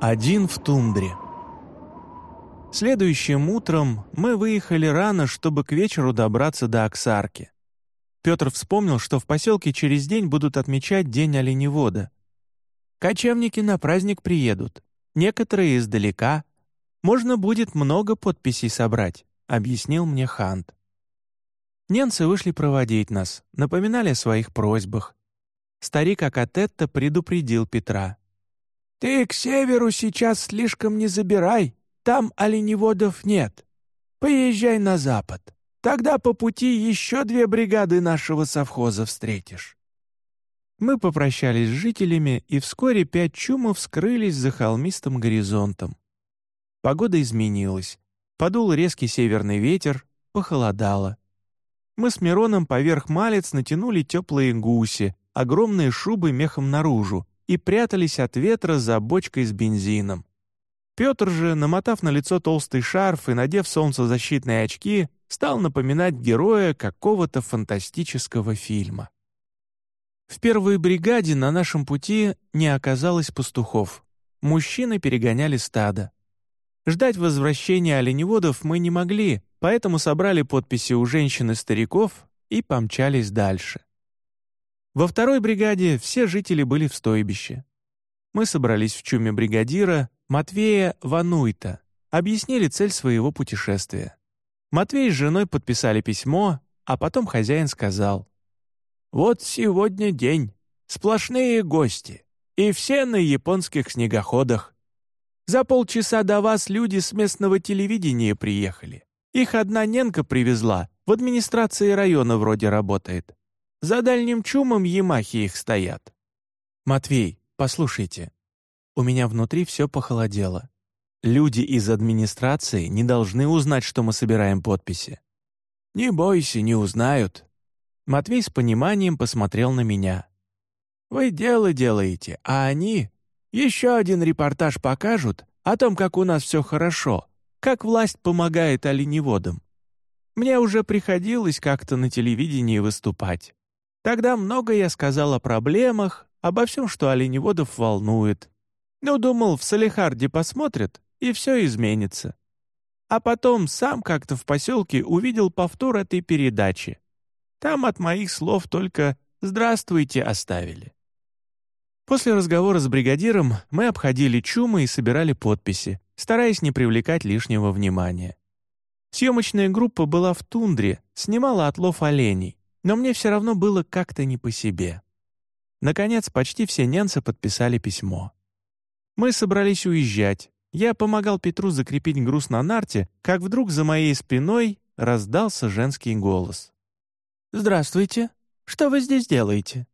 Один в тундре. Следующим утром мы выехали рано, чтобы к вечеру добраться до Оксарки. Петр вспомнил, что в поселке через день будут отмечать День оленевода. Кочевники на праздник приедут, некоторые издалека. Можно будет много подписей собрать, объяснил мне Хант. Ненцы вышли проводить нас, напоминали о своих просьбах. Старик Акатетта предупредил Петра. «Ты к северу сейчас слишком не забирай, там оленеводов нет. Поезжай на запад, тогда по пути еще две бригады нашего совхоза встретишь». Мы попрощались с жителями, и вскоре пять чумов скрылись за холмистым горизонтом. Погода изменилась. Подул резкий северный ветер, похолодало. Мы с Мироном поверх малец натянули теплые гуси, огромные шубы мехом наружу, и прятались от ветра за бочкой с бензином. Петр же, намотав на лицо толстый шарф и надев солнцезащитные очки, стал напоминать героя какого-то фантастического фильма. В первой бригаде на нашем пути не оказалось пастухов. Мужчины перегоняли стадо. Ждать возвращения оленеводов мы не могли, поэтому собрали подписи у женщин и стариков и помчались дальше. Во второй бригаде все жители были в стойбище. Мы собрались в чуме бригадира Матвея Вануйта, объяснили цель своего путешествия. Матвей с женой подписали письмо, а потом хозяин сказал, «Вот сегодня день, сплошные гости, и все на японских снегоходах. За полчаса до вас люди с местного телевидения приехали. Их одна Ненка привезла, в администрации района вроде работает. За дальним чумом Ямахи их стоят. Матвей, послушайте. У меня внутри все похолодело. Люди из администрации не должны узнать, что мы собираем подписи. Не бойся, не узнают. Матвей с пониманием посмотрел на меня. Вы дело делаете, а они еще один репортаж покажут о том, как у нас все хорошо, как власть помогает оленеводам. Мне уже приходилось как-то на телевидении выступать. Тогда много я сказал о проблемах, обо всем, что оленеводов волнует. Ну, думал, в Салихарде посмотрят, и все изменится. А потом сам как-то в поселке увидел повтор этой передачи. Там от моих слов только «здравствуйте» оставили. После разговора с бригадиром мы обходили чумы и собирали подписи, стараясь не привлекать лишнего внимания. Съемочная группа была в тундре, снимала отлов оленей но мне все равно было как-то не по себе. Наконец, почти все ненцы подписали письмо. Мы собрались уезжать. Я помогал Петру закрепить груз на нарте, как вдруг за моей спиной раздался женский голос. «Здравствуйте. Что вы здесь делаете?»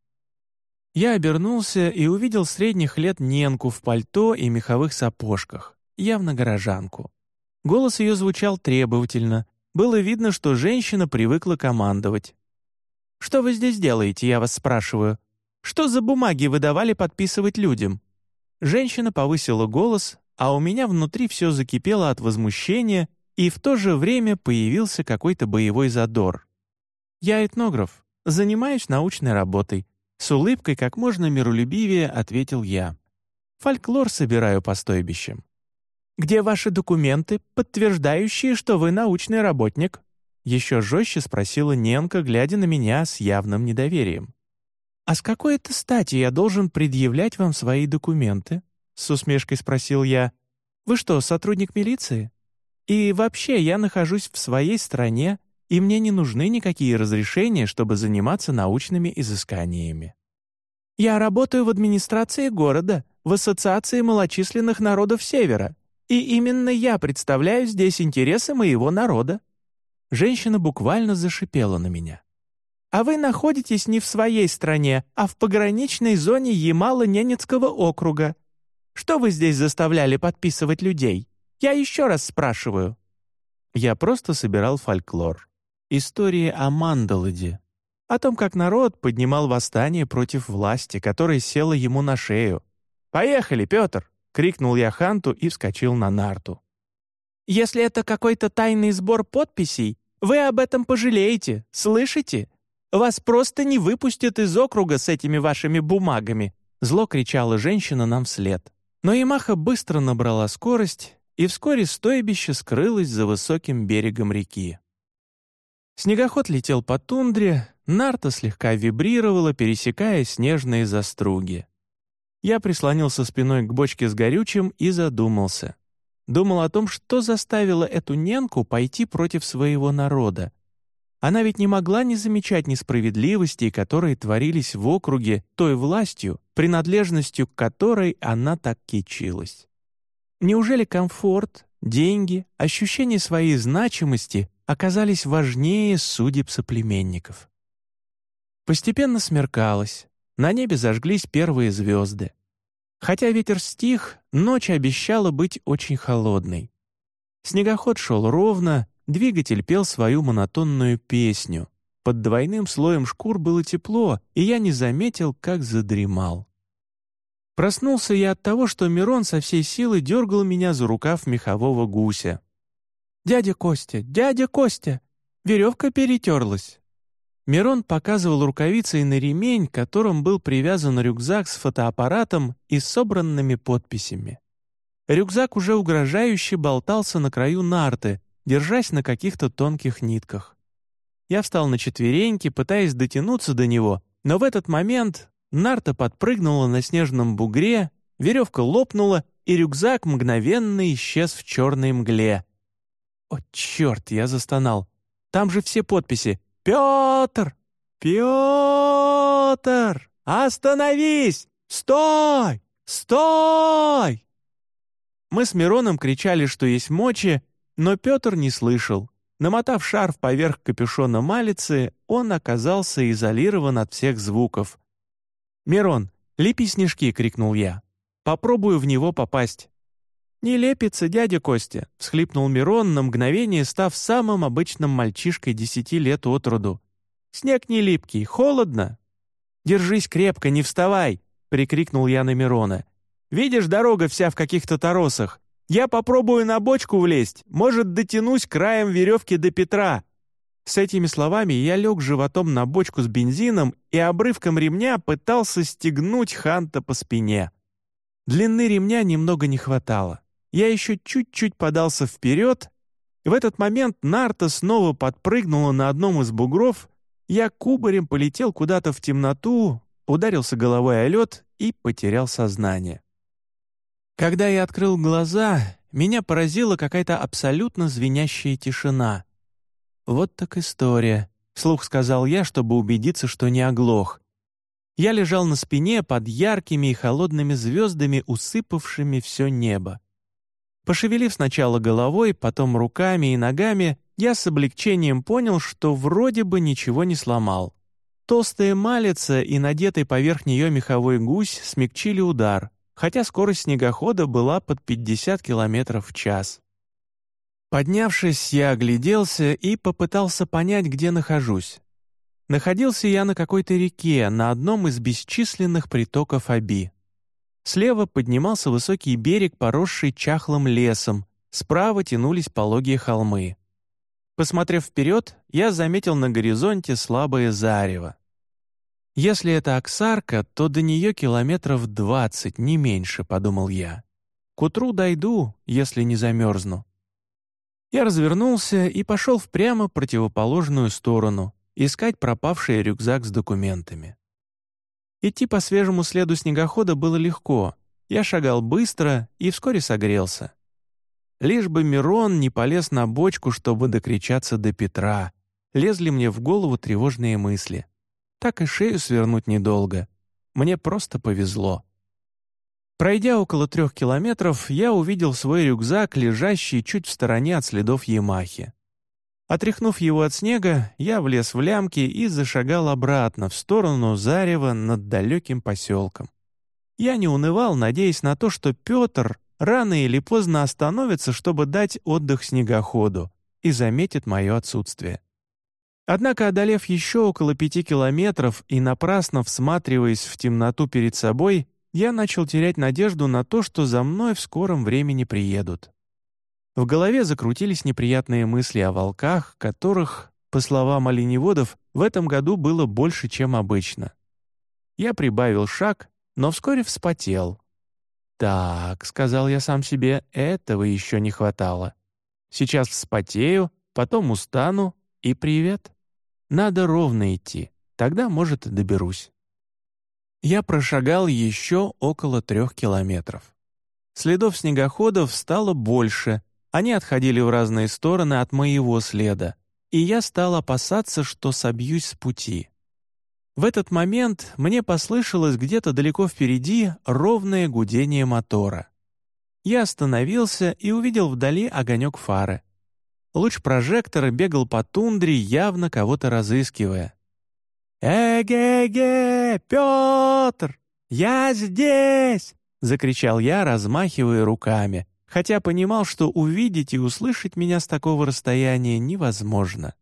Я обернулся и увидел средних лет Ненку в пальто и меховых сапожках, явно горожанку. Голос ее звучал требовательно. Было видно, что женщина привыкла командовать. «Что вы здесь делаете, я вас спрашиваю? Что за бумаги вы давали подписывать людям?» Женщина повысила голос, а у меня внутри все закипело от возмущения, и в то же время появился какой-то боевой задор. «Я этнограф, занимаюсь научной работой», с улыбкой как можно миролюбивее ответил я. «Фольклор собираю по стойбищам». «Где ваши документы, подтверждающие, что вы научный работник?» Еще жестче спросила Ненка, глядя на меня с явным недоверием. «А с какой это стати я должен предъявлять вам свои документы?» С усмешкой спросил я. «Вы что, сотрудник милиции? И вообще, я нахожусь в своей стране, и мне не нужны никакие разрешения, чтобы заниматься научными изысканиями. Я работаю в администрации города, в Ассоциации малочисленных народов Севера, и именно я представляю здесь интересы моего народа. Женщина буквально зашипела на меня. «А вы находитесь не в своей стране, а в пограничной зоне Ямало-Ненецкого округа. Что вы здесь заставляли подписывать людей? Я еще раз спрашиваю». Я просто собирал фольклор. Истории о Мандалоде. О том, как народ поднимал восстание против власти, которая села ему на шею. «Поехали, Петр!» — крикнул я Ханту и вскочил на нарту. Если это какой-то тайный сбор подписей, вы об этом пожалеете, слышите? Вас просто не выпустят из округа с этими вашими бумагами!» Зло кричала женщина нам вслед. Но Ямаха быстро набрала скорость, и вскоре стойбище скрылось за высоким берегом реки. Снегоход летел по тундре, нарта слегка вибрировала, пересекая снежные заструги. Я прислонился спиной к бочке с горючим и задумался. Думал о том, что заставило эту ненку пойти против своего народа. Она ведь не могла не замечать несправедливостей, которые творились в округе той властью, принадлежностью к которой она так кичилась. Неужели комфорт, деньги, ощущение своей значимости оказались важнее судеб соплеменников. Постепенно смеркалось, на небе зажглись первые звезды. Хотя ветер стих, ночь обещала быть очень холодной. Снегоход шел ровно, двигатель пел свою монотонную песню. Под двойным слоем шкур было тепло, и я не заметил, как задремал. Проснулся я от того, что Мирон со всей силы дергал меня за рукав мехового гуся. «Дядя Костя! Дядя Костя! Веревка перетерлась!» Мирон показывал рукавицей на ремень, которым был привязан рюкзак с фотоаппаратом и собранными подписями. Рюкзак уже угрожающе болтался на краю нарты, держась на каких-то тонких нитках. Я встал на четвереньки, пытаясь дотянуться до него, но в этот момент нарта подпрыгнула на снежном бугре, веревка лопнула, и рюкзак мгновенно исчез в черной мгле, «О, черт!» — я застонал. «Там же все подписи. Петр! Петр! Остановись! Стой! Стой!» Мы с Мироном кричали, что есть мочи, но Петр не слышал. Намотав шарф поверх капюшона малицы, он оказался изолирован от всех звуков. «Мирон, лепи снежки!» — крикнул я. «Попробую в него попасть». «Не лепится, дядя Костя», — всхлипнул Мирон, на мгновение став самым обычным мальчишкой десяти лет от роду. «Снег не липкий, холодно». «Держись крепко, не вставай», — прикрикнул я на Мирона. «Видишь, дорога вся в каких-то торосах. Я попробую на бочку влезть, может, дотянусь краем веревки до Петра». С этими словами я лег животом на бочку с бензином и обрывком ремня пытался стегнуть Ханта по спине. Длины ремня немного не хватало. Я еще чуть-чуть подался вперед, и в этот момент нарта снова подпрыгнула на одном из бугров, я кубарем полетел куда-то в темноту, ударился головой о лед и потерял сознание. Когда я открыл глаза, меня поразила какая-то абсолютно звенящая тишина. «Вот так история», — вслух сказал я, чтобы убедиться, что не оглох. Я лежал на спине под яркими и холодными звездами, усыпавшими все небо. Пошевелив сначала головой, потом руками и ногами, я с облегчением понял, что вроде бы ничего не сломал. Толстая малица и надетый поверх нее меховой гусь смягчили удар, хотя скорость снегохода была под 50 км в час. Поднявшись, я огляделся и попытался понять, где нахожусь. Находился я на какой-то реке, на одном из бесчисленных притоков Аби. Слева поднимался высокий берег, поросший чахлым лесом, справа тянулись пологие холмы. Посмотрев вперед, я заметил на горизонте слабое зарево. «Если это Оксарка, то до нее километров двадцать, не меньше», — подумал я. «К утру дойду, если не замерзну». Я развернулся и пошел в прямо противоположную сторону, искать пропавший рюкзак с документами. Идти по свежему следу снегохода было легко. Я шагал быстро и вскоре согрелся. Лишь бы Мирон не полез на бочку, чтобы докричаться до Петра. Лезли мне в голову тревожные мысли. Так и шею свернуть недолго. Мне просто повезло. Пройдя около трех километров, я увидел свой рюкзак, лежащий чуть в стороне от следов Ямахи. Отряхнув его от снега, я влез в лямки и зашагал обратно, в сторону зарева над далеким поселком. Я не унывал, надеясь на то, что Петр рано или поздно остановится, чтобы дать отдых снегоходу, и заметит мое отсутствие. Однако, одолев еще около пяти километров и напрасно всматриваясь в темноту перед собой, я начал терять надежду на то, что за мной в скором времени приедут. В голове закрутились неприятные мысли о волках, которых, по словам оленеводов, в этом году было больше, чем обычно. Я прибавил шаг, но вскоре вспотел. «Так», — сказал я сам себе, — «этого еще не хватало. Сейчас вспотею, потом устану, и привет. Надо ровно идти, тогда, может, доберусь». Я прошагал еще около трех километров. Следов снегоходов стало больше, они отходили в разные стороны от моего следа, и я стал опасаться, что собьюсь с пути. В этот момент мне послышалось где-то далеко впереди ровное гудение мотора. Я остановился и увидел вдали огонек фары. Луч прожектора бегал по тундре, явно кого-то разыскивая. «Эге-ге, Петр! Я здесь!» — закричал я, размахивая руками, хотя понимал, что увидеть и услышать меня с такого расстояния невозможно.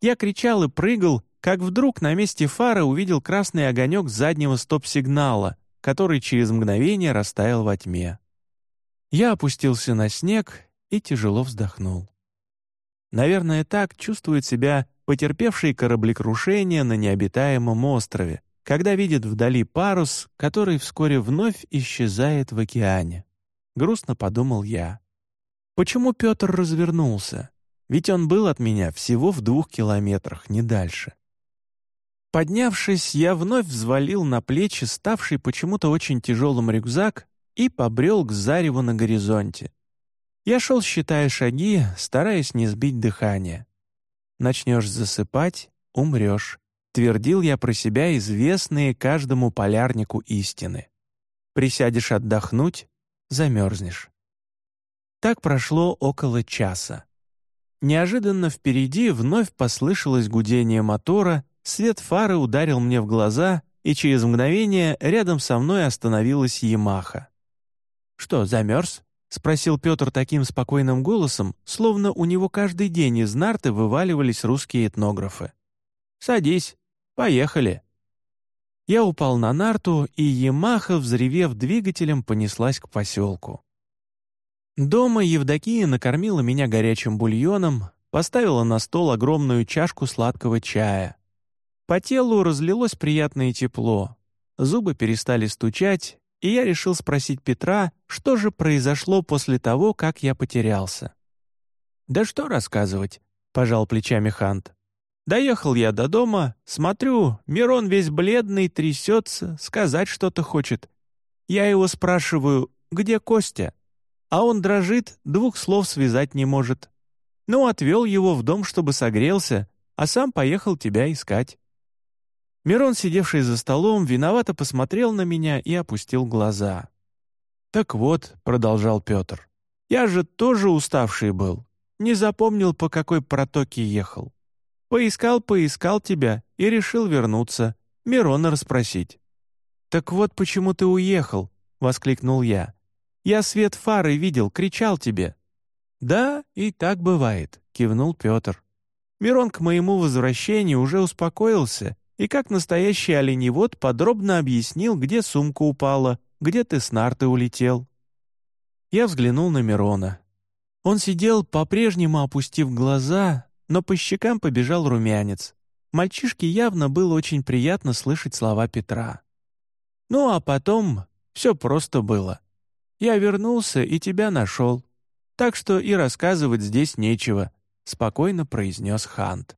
Я кричал и прыгал, как вдруг на месте фары увидел красный огонек заднего стоп-сигнала, который через мгновение растаял во тьме. Я опустился на снег и тяжело вздохнул. Наверное, так чувствует себя потерпевший кораблекрушение на необитаемом острове, когда видит вдали парус, который вскоре вновь исчезает в океане. Грустно подумал я. Почему Петр развернулся? Ведь он был от меня всего в двух километрах, не дальше. Поднявшись, я вновь взвалил на плечи ставший почему-то очень тяжелым рюкзак и побрел к зареву на горизонте. Я шел, считая шаги, стараясь не сбить дыхание. «Начнешь засыпать — умрешь», — твердил я про себя известные каждому полярнику истины. «Присядешь отдохнуть — замерзнешь». Так прошло около часа. Неожиданно впереди вновь послышалось гудение мотора, свет фары ударил мне в глаза, и через мгновение рядом со мной остановилась Ямаха. «Что, замерз?» — спросил Петр таким спокойным голосом, словно у него каждый день из нарты вываливались русские этнографы. «Садись, поехали». Я упал на нарту, и Ямаха, взревев двигателем, понеслась к поселку. Дома Евдокия накормила меня горячим бульоном, поставила на стол огромную чашку сладкого чая. По телу разлилось приятное тепло. Зубы перестали стучать, и я решил спросить Петра, что же произошло после того, как я потерялся. «Да что рассказывать?» — пожал плечами Хант. «Доехал я до дома, смотрю, Мирон весь бледный, трясется, сказать что-то хочет. Я его спрашиваю, где Костя?» а он дрожит, двух слов связать не может. Ну, отвел его в дом, чтобы согрелся, а сам поехал тебя искать». Мирон, сидевший за столом, виновато посмотрел на меня и опустил глаза. «Так вот», — продолжал Петр, — «я же тоже уставший был, не запомнил, по какой протоке ехал. Поискал, поискал тебя и решил вернуться, Мирона расспросить». «Так вот почему ты уехал», — воскликнул я. Я свет фары видел, кричал тебе». «Да, и так бывает», — кивнул Петр. Мирон к моему возвращению уже успокоился и, как настоящий оленевод, подробно объяснил, где сумка упала, где ты с нарты улетел. Я взглянул на Мирона. Он сидел, по-прежнему опустив глаза, но по щекам побежал румянец. Мальчишке явно было очень приятно слышать слова Петра. Ну а потом все просто было. Я вернулся и тебя нашел. Так что и рассказывать здесь нечего», — спокойно произнес Хант.